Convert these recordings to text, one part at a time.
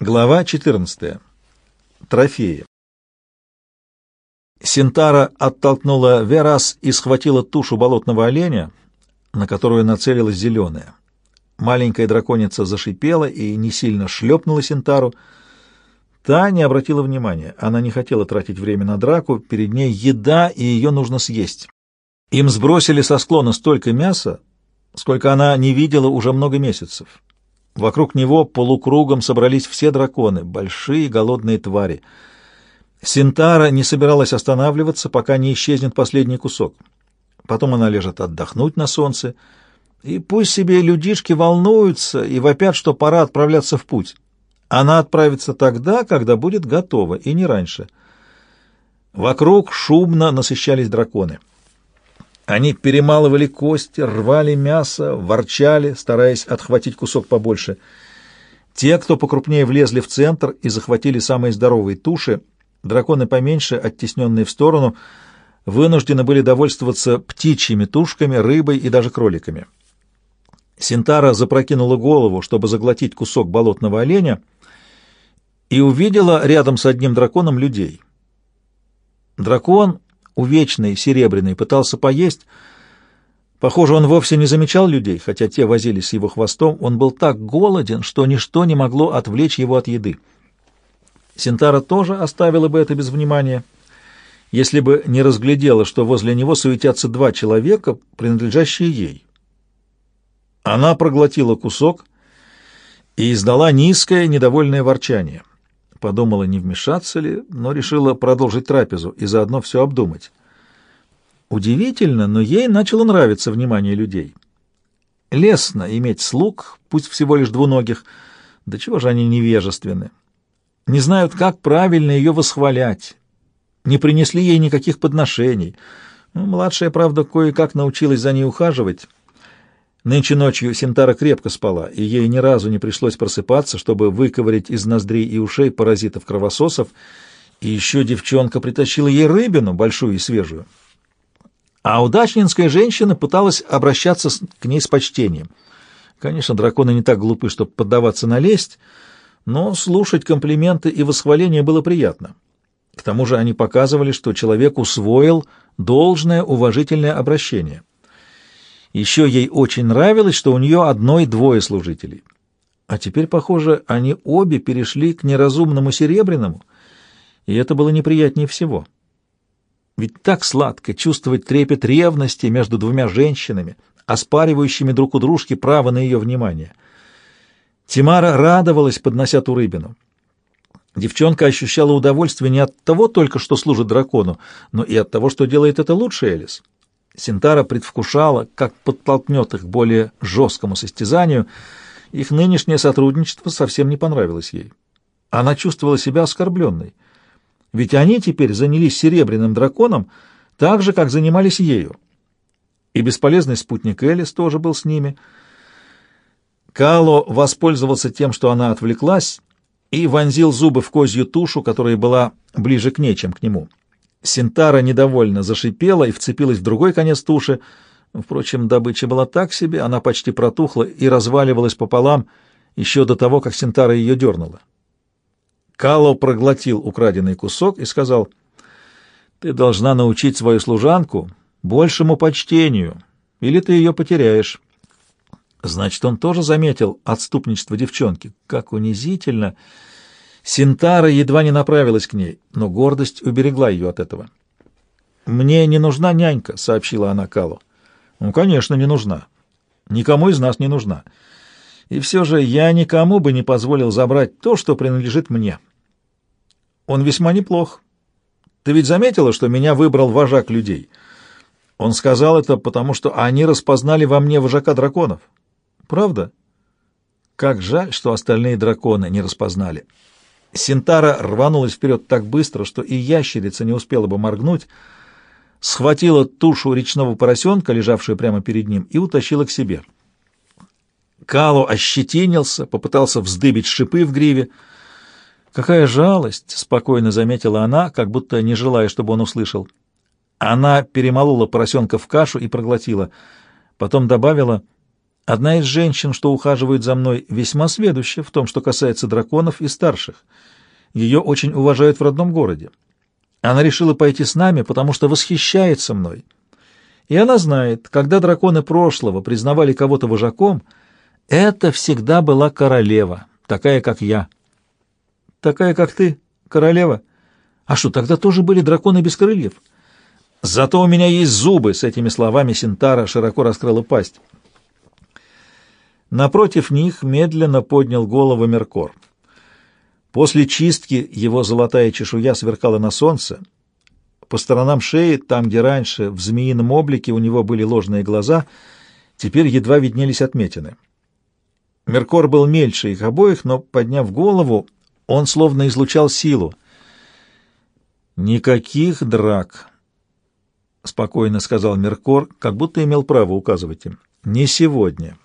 Глава 14. Трофеи. Синтара оттолкнула Верас и схватила тушу болотного оленя, на которую нацелилась зеленая. Маленькая драконица зашипела и не сильно шлепнула Синтару. Та не обратила внимания. Она не хотела тратить время на драку. Перед ней еда, и ее нужно съесть. Им сбросили со склона столько мяса, сколько она не видела уже много месяцев. Вокруг него полукругом собрались все драконы, большие голодные твари. Синтара не собиралась останавливаться, пока не исчезнет последний кусок. Потом она лежит отдохнуть на солнце, и пусть себе людишки волнуются и вопят, что пора отправляться в путь. Она отправится тогда, когда будет готова, и не раньше. Вокруг шумно насыщались драконы. Они перемалывали кости, рвали мясо, ворчали, стараясь отхватить кусок побольше. Те, кто покрупнее, влезли в центр и захватили самые здоровые туши. Драконы поменьше, оттесненные в сторону, вынуждены были довольствоваться птичьими тушками, рыбой и даже кроликами. Синтара запрокинула голову, чтобы заглотить кусок болотного оленя, и увидела рядом с одним драконом людей. Дракон увечный, серебряный, пытался поесть. Похоже, он вовсе не замечал людей, хотя те возились с его хвостом. Он был так голоден, что ничто не могло отвлечь его от еды. Синтара тоже оставила бы это без внимания, если бы не разглядела, что возле него суетятся два человека, принадлежащие ей. Она проглотила кусок и издала низкое недовольное ворчание — Подумала, не вмешаться ли, но решила продолжить трапезу и заодно все обдумать. Удивительно, но ей начало нравиться внимание людей. Лестно иметь слуг, пусть всего лишь двуногих, да чего же они невежественны. Не знают, как правильно ее восхвалять. Не принесли ей никаких подношений. Ну, младшая, правда, кое-как научилась за ней ухаживать, Нынче ночью Синтара крепко спала, и ей ни разу не пришлось просыпаться, чтобы выковырять из ноздрей и ушей паразитов-кровососов, и еще девчонка притащила ей рыбину, большую и свежую. А удачнинская женщина пыталась обращаться к ней с почтением. Конечно, драконы не так глупы, чтобы поддаваться на лесть, но слушать комплименты и восхваления было приятно. К тому же они показывали, что человек усвоил должное уважительное обращение — еще ей очень нравилось, что у нее одной-двое служителей. А теперь, похоже, они обе перешли к неразумному серебряному, и это было неприятнее всего. Ведь так сладко чувствовать трепет ревности между двумя женщинами, оспаривающими друг у дружки право на ее внимание. Тимара радовалась, поднося ту рыбину. Девчонка ощущала удовольствие не от того только, что служит дракону, но и от того, что делает это лучше Элис. Синтара предвкушала, как подтолкнет их к более жесткому состязанию. Их нынешнее сотрудничество совсем не понравилось ей. Она чувствовала себя оскорбленной. Ведь они теперь занялись серебряным драконом так же, как занимались ею. И бесполезный спутник Элис тоже был с ними. Кало воспользовался тем, что она отвлеклась, и вонзил зубы в козью тушу, которая была ближе к ней, чем к нему. Синтара недовольно зашипела и вцепилась в другой конец туши. Впрочем, добыча была так себе, она почти протухла и разваливалась пополам еще до того, как Синтара ее дернула. Кало проглотил украденный кусок и сказал, «Ты должна научить свою служанку большему почтению, или ты ее потеряешь». Значит, он тоже заметил отступничество девчонки. Как унизительно! Синтара едва не направилась к ней, но гордость уберегла ее от этого. «Мне не нужна нянька», — сообщила она Калу. «Ну, конечно, не нужна. Никому из нас не нужна. И все же я никому бы не позволил забрать то, что принадлежит мне. Он весьма неплох. Ты ведь заметила, что меня выбрал вожак людей? Он сказал это, потому что они распознали во мне вожака драконов. Правда? Как жаль, что остальные драконы не распознали». Синтара рванулась вперед так быстро, что и ящерица не успела бы моргнуть, схватила тушу речного поросенка, лежавшую прямо перед ним, и утащила к себе. Калу ощетинился, попытался вздыбить шипы в гриве. «Какая жалость!» — спокойно заметила она, как будто не желая, чтобы он услышал. Она перемолола поросенка в кашу и проглотила. Потом добавила, Одна из женщин, что ухаживает за мной, весьма сведуща в том, что касается драконов и старших. Ее очень уважают в родном городе. Она решила пойти с нами, потому что восхищается мной. И она знает, когда драконы прошлого признавали кого-то вожаком, это всегда была королева, такая, как я. Такая, как ты, королева? А что, тогда тоже были драконы без крыльев? Зато у меня есть зубы, с этими словами Синтара широко раскрыла пасть. Напротив них медленно поднял голову Меркор. После чистки его золотая чешуя сверкала на солнце. По сторонам шеи, там, где раньше в змеином облике у него были ложные глаза, теперь едва виднелись отметины. Меркор был мельче их обоих, но, подняв голову, он словно излучал силу. «Никаких драк», — спокойно сказал Меркор, как будто имел право указывать им. «Не сегодня».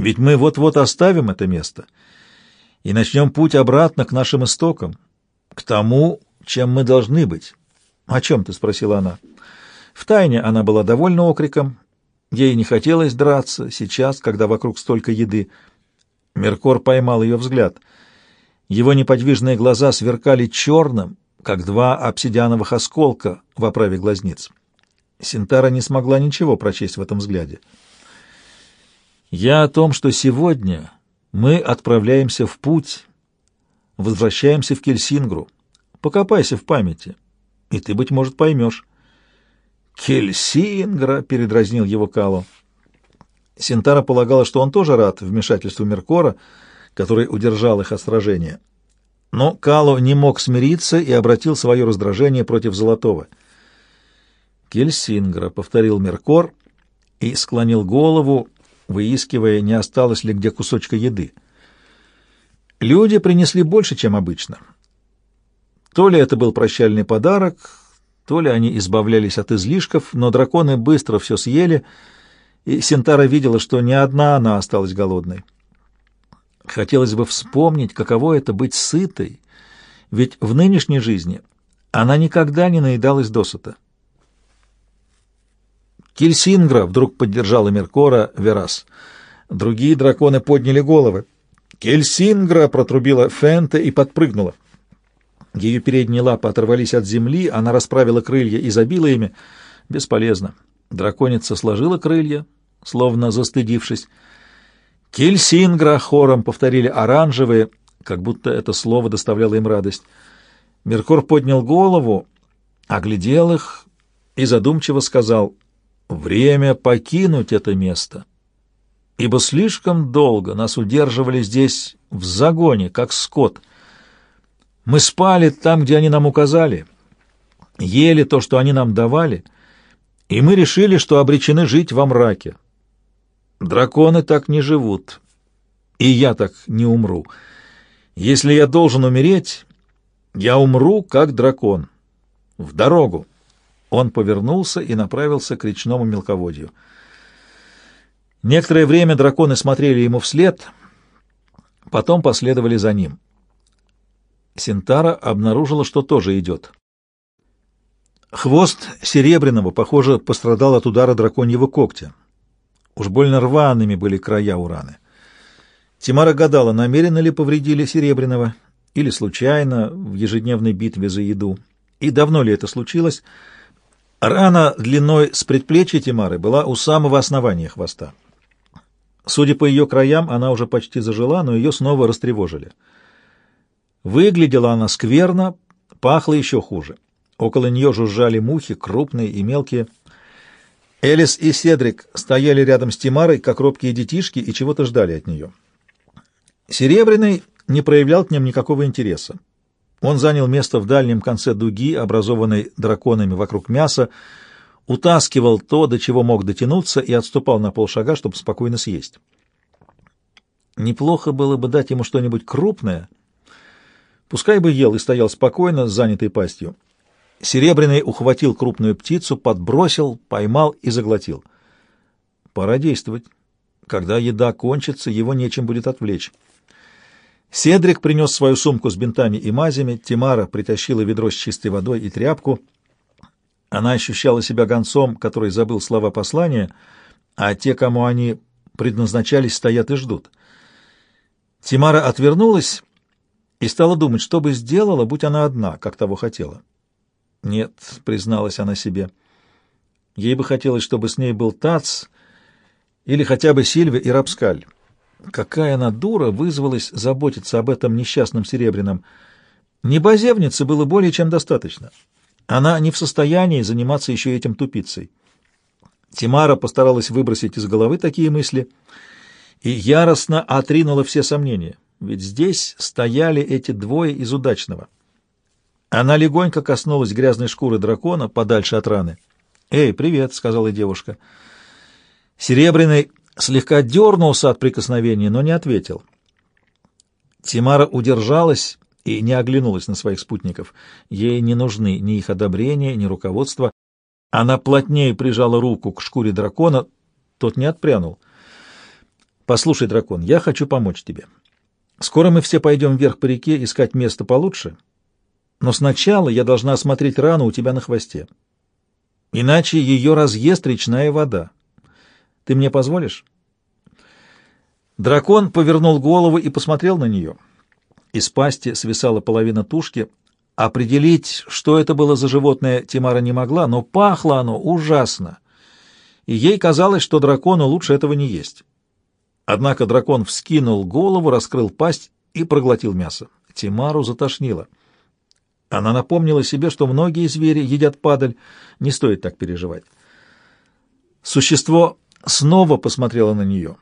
Ведь мы вот-вот оставим это место и начнем путь обратно к нашим истокам, к тому, чем мы должны быть. — О чем ты? — спросила она. Втайне она была довольна окриком. Ей не хотелось драться сейчас, когда вокруг столько еды. Меркор поймал ее взгляд. Его неподвижные глаза сверкали черным, как два обсидиановых осколка в оправе глазниц. Синтара не смогла ничего прочесть в этом взгляде. Я о том, что сегодня мы отправляемся в путь, возвращаемся в Кельсингру. Покопайся в памяти, и ты, быть может, поймешь. «Кельсингра!» — передразнил его Кало. Синтара полагала, что он тоже рад вмешательству Меркора, который удержал их от сражения. Но Кало не мог смириться и обратил свое раздражение против Золотого. «Кельсингра», — повторил Меркор и склонил голову, выискивая, не осталось ли где кусочка еды. Люди принесли больше, чем обычно. То ли это был прощальный подарок, то ли они избавлялись от излишков, но драконы быстро все съели, и Синтара видела, что ни одна она осталась голодной. Хотелось бы вспомнить, каково это быть сытой, ведь в нынешней жизни она никогда не наедалась досыта. Кельсингра вдруг поддержала Меркора Верас. Другие драконы подняли головы. Кельсингра протрубила Фенте и подпрыгнула. Ее передние лапы оторвались от земли, она расправила крылья и забила ими. Бесполезно. Драконица сложила крылья, словно застыдившись. Кельсингра хором повторили оранжевые, как будто это слово доставляло им радость. Меркор поднял голову, оглядел их и задумчиво сказал — Время покинуть это место, ибо слишком долго нас удерживали здесь в загоне, как скот. Мы спали там, где они нам указали, ели то, что они нам давали, и мы решили, что обречены жить во мраке. Драконы так не живут, и я так не умру. Если я должен умереть, я умру, как дракон. В дорогу. Он повернулся и направился к речному мелководью. Некоторое время драконы смотрели ему вслед, потом последовали за ним. Синтара обнаружила, что тоже идет. Хвост Серебряного, похоже, пострадал от удара драконьего когтя. Уж больно рваными были края у раны. Тимара гадала, намеренно ли повредили Серебряного или случайно в ежедневной битве за еду, и давно ли это случилось — Рана длиной с предплечья Тимары была у самого основания хвоста. Судя по ее краям, она уже почти зажила, но ее снова растревожили. Выглядела она скверно, пахло еще хуже. Около нее жужжали мухи, крупные и мелкие. Элис и Седрик стояли рядом с Тимарой, как робкие детишки, и чего-то ждали от нее. Серебряный не проявлял к ним никакого интереса. Он занял место в дальнем конце дуги, образованной драконами вокруг мяса, утаскивал то, до чего мог дотянуться, и отступал на полшага, чтобы спокойно съесть. Неплохо было бы дать ему что-нибудь крупное. Пускай бы ел и стоял спокойно, с занятой пастью. Серебряный ухватил крупную птицу, подбросил, поймал и заглотил. Пора действовать. Когда еда кончится, его нечем будет отвлечь. Седрик принес свою сумку с бинтами и мазями, Тимара притащила ведро с чистой водой и тряпку. Она ощущала себя гонцом, который забыл слова послания, а те, кому они предназначались, стоят и ждут. Тимара отвернулась и стала думать, что бы сделала, будь она одна, как того хотела. «Нет», — призналась она себе, — «ей бы хотелось, чтобы с ней был Тац или хотя бы Сильвия и Рапскаль. Какая она дура вызвалась заботиться об этом несчастном Серебряном. Небозевницы было более чем достаточно. Она не в состоянии заниматься еще этим тупицей». Тимара постаралась выбросить из головы такие мысли и яростно отринула все сомнения, ведь здесь стояли эти двое из удачного. Она легонько коснулась грязной шкуры дракона подальше от раны. «Эй, привет», — сказала девушка. Серебряный слегка дернулся от прикосновения, но не ответил. Тимара удержалась и не оглянулась на своих спутников. Ей не нужны ни их одобрение, ни руководство. Она плотнее прижала руку к шкуре дракона, тот не отпрянул. «Послушай, дракон, я хочу помочь тебе. Скоро мы все пойдем вверх по реке искать место получше, но сначала я должна осмотреть рану у тебя на хвосте. Иначе ее разъест речная вода. Ты мне позволишь?» Дракон повернул голову и посмотрел на нее. Из пасти свисала половина тушки, Определить, что это было за животное, Тимара не могла, но пахло оно ужасно, и ей казалось, что дракону лучше этого не есть. Однако дракон вскинул голову, раскрыл пасть и проглотил мясо. Тимару затошнило. Она напомнила себе, что многие звери едят падаль, не стоит так переживать. Существо снова посмотрело на нее.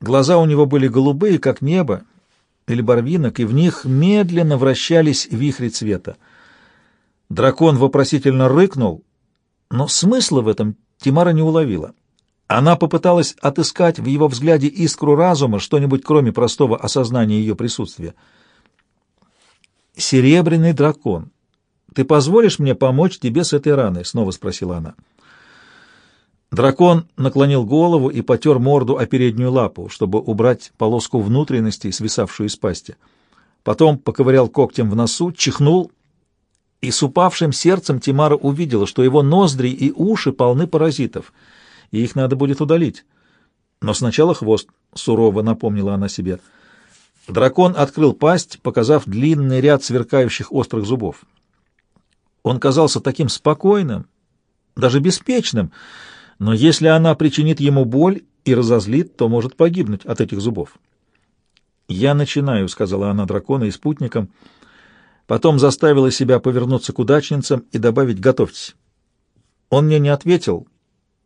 Глаза у него были голубые, как небо, или барвинок, и в них медленно вращались вихри цвета. Дракон вопросительно рыкнул, но смысла в этом Тимара не уловила. Она попыталась отыскать в его взгляде искру разума, что-нибудь кроме простого осознания ее присутствия. «Серебряный дракон, ты позволишь мне помочь тебе с этой раной?» — снова спросила она. Дракон наклонил голову и потер морду о переднюю лапу, чтобы убрать полоску внутренности, свисавшую из пасти. Потом поковырял когтем в носу, чихнул, и с упавшим сердцем Тимара увидела, что его ноздри и уши полны паразитов, и их надо будет удалить. Но сначала хвост, — сурово напомнила она себе. Дракон открыл пасть, показав длинный ряд сверкающих острых зубов. Он казался таким спокойным, даже беспечным, — но если она причинит ему боль и разозлит, то может погибнуть от этих зубов. «Я начинаю», — сказала она дракона и спутникам, потом заставила себя повернуться к удачницам и добавить «готовьтесь». Он мне не ответил,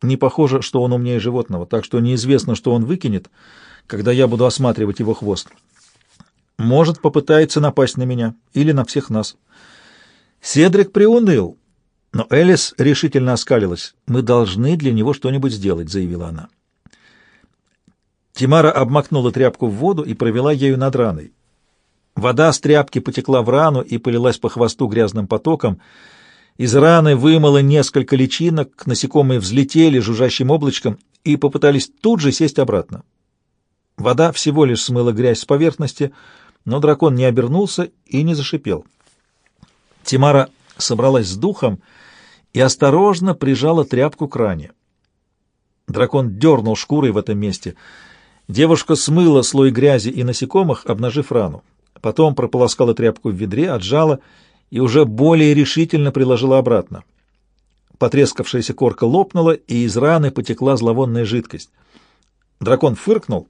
не похоже, что он умнее животного, так что неизвестно, что он выкинет, когда я буду осматривать его хвост. Может, попытается напасть на меня или на всех нас. Седрик приуныл, но Элис решительно оскалилась. «Мы должны для него что-нибудь сделать», — заявила она. Тимара обмакнула тряпку в воду и провела ею над раной. Вода с тряпки потекла в рану и полилась по хвосту грязным потоком. Из раны вымыло несколько личинок, насекомые взлетели жужжащим облачком и попытались тут же сесть обратно. Вода всего лишь смыла грязь с поверхности, но дракон не обернулся и не зашипел. Тимара собралась с духом и осторожно прижала тряпку к ране. Дракон дернул шкурой в этом месте. Девушка смыла слой грязи и насекомых, обнажив рану. Потом прополоскала тряпку в ведре, отжала и уже более решительно приложила обратно. Потрескавшаяся корка лопнула, и из раны потекла зловонная жидкость. Дракон фыркнул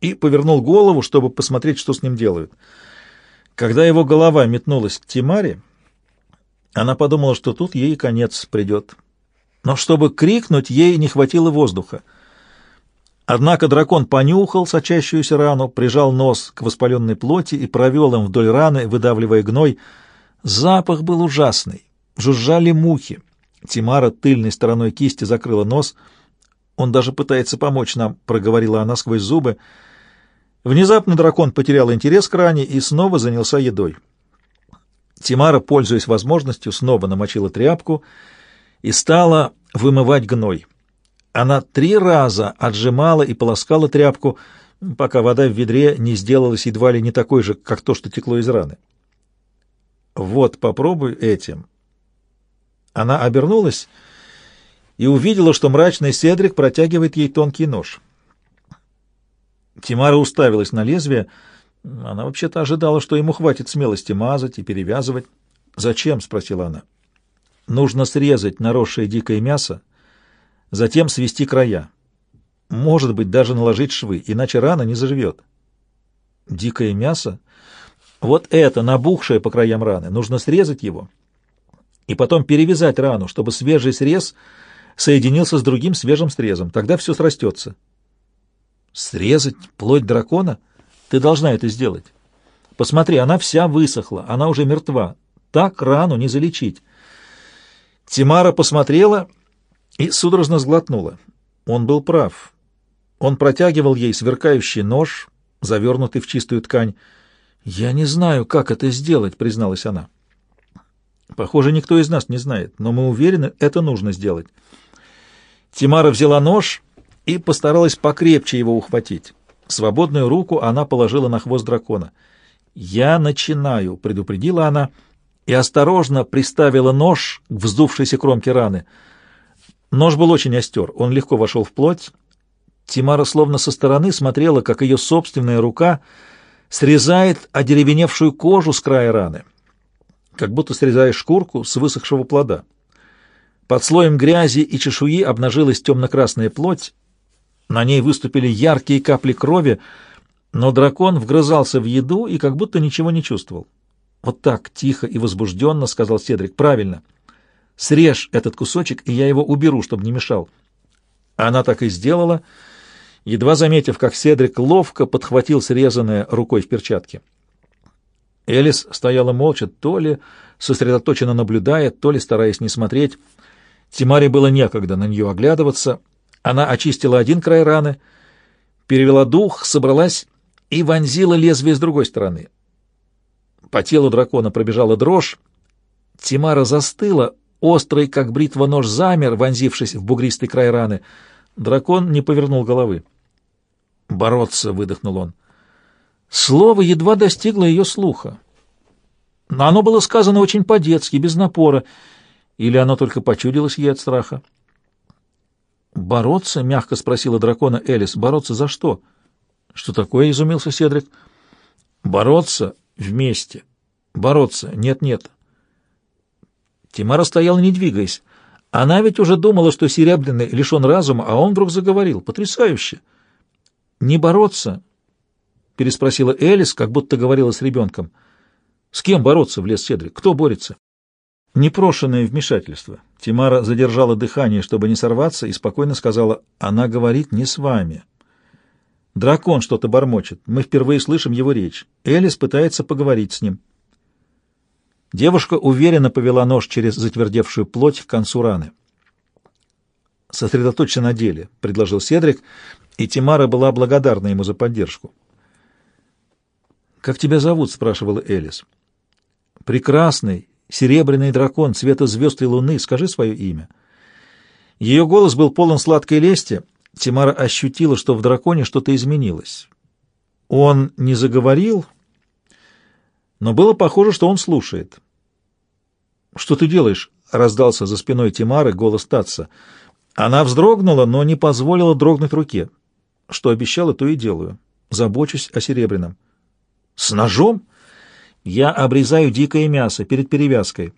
и повернул голову, чтобы посмотреть, что с ним делают. Когда его голова метнулась к Тимаре, она подумала, что тут ей конец придет. Но чтобы крикнуть, ей не хватило воздуха. Однако дракон понюхал сочащуюся рану, прижал нос к воспаленной плоти и провел им вдоль раны, выдавливая гной. Запах был ужасный. Жужжали мухи. Тимара тыльной стороной кисти закрыла нос. «Он даже пытается помочь нам», — проговорила она сквозь зубы. Внезапно дракон потерял интерес к ране и снова занялся едой. Тимара, пользуясь возможностью, снова намочила тряпку и стала вымывать гной. Она три раза отжимала и полоскала тряпку, пока вода в ведре не сделалась едва ли не такой же, как то, что текло из раны. «Вот, попробуй этим». Она обернулась и увидела, что мрачный Седрик протягивает ей тонкий нож. Тимара уставилась на лезвие. Она вообще-то ожидала, что ему хватит смелости мазать и перевязывать. «Зачем?» — спросила она. «Нужно срезать наросшее дикое мясо, затем свести края. Может быть, даже наложить швы, иначе рана не заживет». «Дикое мясо?» Вот это, набухшее по краям раны, нужно срезать его и потом перевязать рану, чтобы свежий срез соединился с другим свежим срезом. Тогда все срастется. Срезать плоть дракона? Ты должна это сделать. Посмотри, она вся высохла, она уже мертва. Так рану не залечить. Тимара посмотрела и судорожно сглотнула. Он был прав. Он протягивал ей сверкающий нож, завернутый в чистую ткань. «Я не знаю, как это сделать», — призналась она. «Похоже, никто из нас не знает, но мы уверены, это нужно сделать». Тимара взяла нож и постаралась покрепче его ухватить. Свободную руку она положила на хвост дракона. «Я начинаю», — предупредила она, и осторожно приставила нож к вздувшейся кромке раны. Нож был очень остер, он легко вошел в плоть. Тимара словно со стороны смотрела, как ее собственная рука — срезает одеревеневшую кожу с края раны, как будто срезаешь шкурку с высохшего плода. Под слоем грязи и чешуи обнажилась темно-красная плоть, на ней выступили яркие капли крови, но дракон вгрызался в еду и как будто ничего не чувствовал. «Вот так, тихо и возбужденно», — сказал Седрик, — «правильно. Срежь этот кусочек, и я его уберу, чтобы не мешал». Она так и сделала, — едва заметив, как Седрик ловко подхватил срезанное рукой в перчатке. Элис стояла молча, то ли сосредоточенно наблюдая, то ли стараясь не смотреть. Тимаре было некогда на нее оглядываться. Она очистила один край раны, перевела дух, собралась и вонзила лезвие с другой стороны. По телу дракона пробежала дрожь. Тимара застыла, острый, как бритва нож, замер, вонзившись в бугристый край раны. Дракон не повернул головы. «Бороться!» — выдохнул он. Слово едва достигло ее слуха. Но оно было сказано очень по-детски, без напора, или оно только почудилось ей от страха. «Бороться?» — мягко спросила дракона Элис. «Бороться за что?» «Что такое?» — изумился Седрик. «Бороться вместе. Бороться. Нет-нет». Тимара стояла, не двигаясь. Она ведь уже думала, что Серебряный лишен разума, а он вдруг заговорил. Потрясающе! «Не бороться?» — переспросила Элис, как будто говорила с ребенком. «С кем бороться?» — влез Седрик. «Кто борется?» Непрошенное вмешательство. Тимара задержала дыхание, чтобы не сорваться, и спокойно сказала, «Она говорит не с вами». «Дракон что-то бормочет. Мы впервые слышим его речь. Элис пытается поговорить с ним». Девушка уверенно повела нож через затвердевшую плоть к концу раны. «Сосредоточься на деле», — предложил Седрик, и Тимара была благодарна ему за поддержку. «Как тебя зовут?» — спрашивала Элис. «Прекрасный, серебряный дракон цвета звезд и луны. Скажи свое имя». Ее голос был полон сладкой лести. Тимара ощутила, что в драконе что-то изменилось. Он не заговорил, но было похоже, что он слушает. «Что ты делаешь?» — раздался за спиной Тимары голос Татса. Она вздрогнула, но не позволила дрогнуть руке. Что обещала, то и делаю. Забочусь о серебряном. С ножом? Я обрезаю дикое мясо перед перевязкой.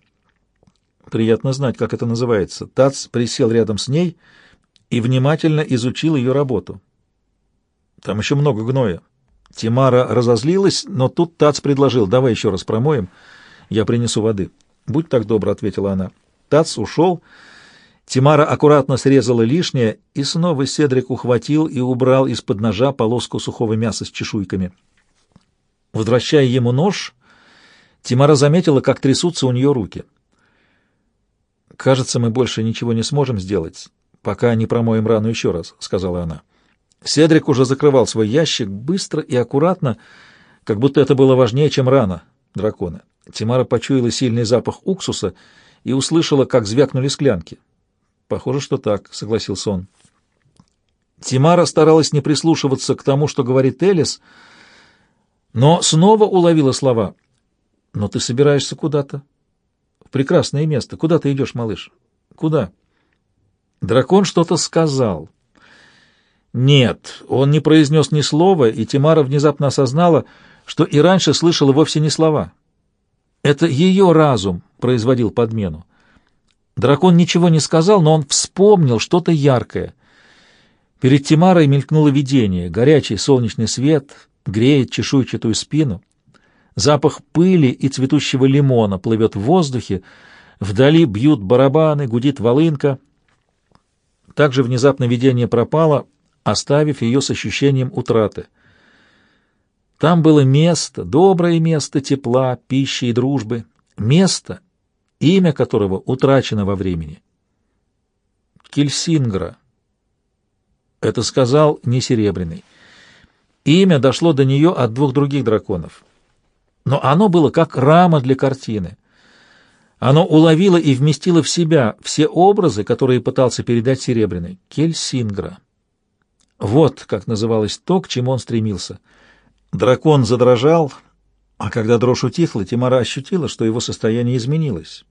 Приятно знать, как это называется. Тац присел рядом с ней и внимательно изучил ее работу. Там еще много гноя. Тимара разозлилась, но тут Тац предложил, давай еще раз промоем, я принесу воды. Будь так добр, ответила она. Тац ушел, Тимара аккуратно срезала лишнее, и снова Седрик ухватил и убрал из-под ножа полоску сухого мяса с чешуйками. Возвращая ему нож, Тимара заметила, как трясутся у нее руки. «Кажется, мы больше ничего не сможем сделать, пока не промоем рану еще раз», — сказала она. Седрик уже закрывал свой ящик быстро и аккуратно, как будто это было важнее, чем рана дракона. Тимара почуяла сильный запах уксуса и услышала, как звякнули склянки. Похоже, что так, согласился он. Тимара старалась не прислушиваться к тому, что говорит Элис, но снова уловила слова. «Но ты собираешься куда-то?» «В прекрасное место. Куда ты идешь, малыш?» «Куда?» Дракон что-то сказал. Нет, он не произнес ни слова, и Тимара внезапно осознала, что и раньше слышала вовсе не слова. Это ее разум производил подмену. Дракон ничего не сказал, но он вспомнил что-то яркое. Перед Тимарой мелькнуло видение. Горячий солнечный свет греет чешуйчатую спину. Запах пыли и цветущего лимона плывет в воздухе. Вдали бьют барабаны, гудит волынка. Также внезапно видение пропало, оставив ее с ощущением утраты. Там было место, доброе место тепла, пищи и дружбы. Место, имя которого утрачено во времени. Кельсингра. Это сказал не Серебряный. Имя дошло до нее от двух других драконов. Но оно было как рама для картины. Оно уловило и вместило в себя все образы, которые пытался передать Серебряный. Кельсингра. Вот как называлось то, к чему он стремился. Дракон задрожал, а когда дрожь утихла, Тимара ощутила, что его состояние изменилось.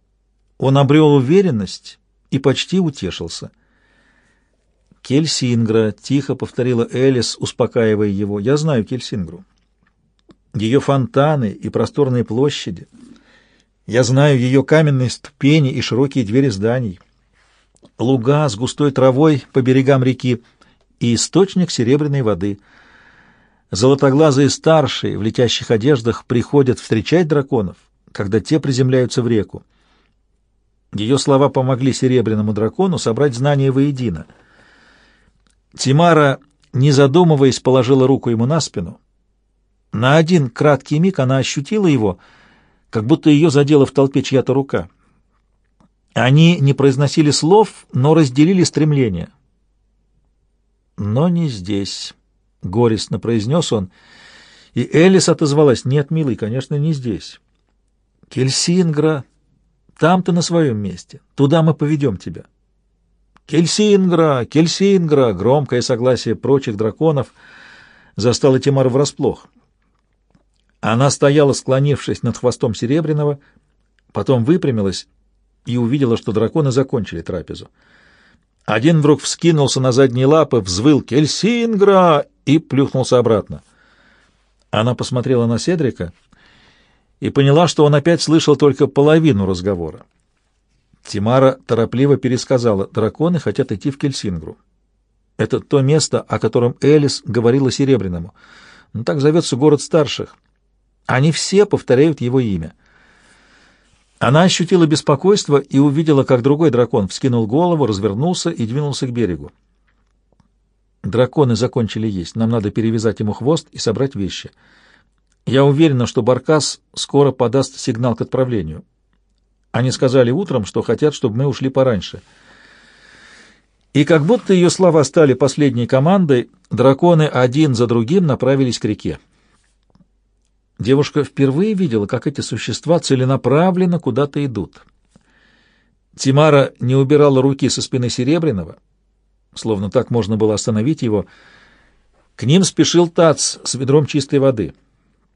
Он обрел уверенность и почти утешился — «Кельсингра», — тихо повторила Элис, успокаивая его. «Я знаю Кельсингру. Ее фонтаны и просторные площади. Я знаю ее каменные ступени и широкие двери зданий. Луга с густой травой по берегам реки и источник серебряной воды. Золотоглазые старшие в летящих одеждах приходят встречать драконов, когда те приземляются в реку. Ее слова помогли серебряному дракону собрать знания воедино — Тимара, не задумываясь, положила руку ему на спину. На один краткий миг она ощутила его, как будто ее задела в толпе чья-то рука. Они не произносили слов, но разделили стремление. «Но не здесь», — горестно произнес он, и Элис отозвалась, «Нет, милый, конечно, не здесь. Кельсингра, там ты на своем месте, туда мы поведем тебя». «Кельсингра! Кельсингра!» Громкое согласие прочих драконов застало Тимар врасплох. Она стояла, склонившись над хвостом Серебряного, потом выпрямилась и увидела, что драконы закончили трапезу. Один вдруг вскинулся на задние лапы, взвыл «Кельсингра!» и плюхнулся обратно. Она посмотрела на Седрика и поняла, что он опять слышал только половину разговора. Тимара торопливо пересказала, драконы хотят идти в Кельсингру. Это то место, о котором Элис говорила Серебряному. Ну, так зовется город старших. Они все повторяют его имя. Она ощутила беспокойство и увидела, как другой дракон вскинул голову, развернулся и двинулся к берегу. Драконы закончили есть. Нам надо перевязать ему хвост и собрать вещи. Я уверена, что Баркас скоро подаст сигнал к отправлению. Они сказали утром, что хотят, чтобы мы ушли пораньше. И как будто ее слова стали последней командой, драконы один за другим направились к реке. Девушка впервые видела, как эти существа целенаправленно куда-то идут. Тимара не убирала руки со спины Серебряного, словно так можно было остановить его. К ним спешил Тац с ведром чистой воды —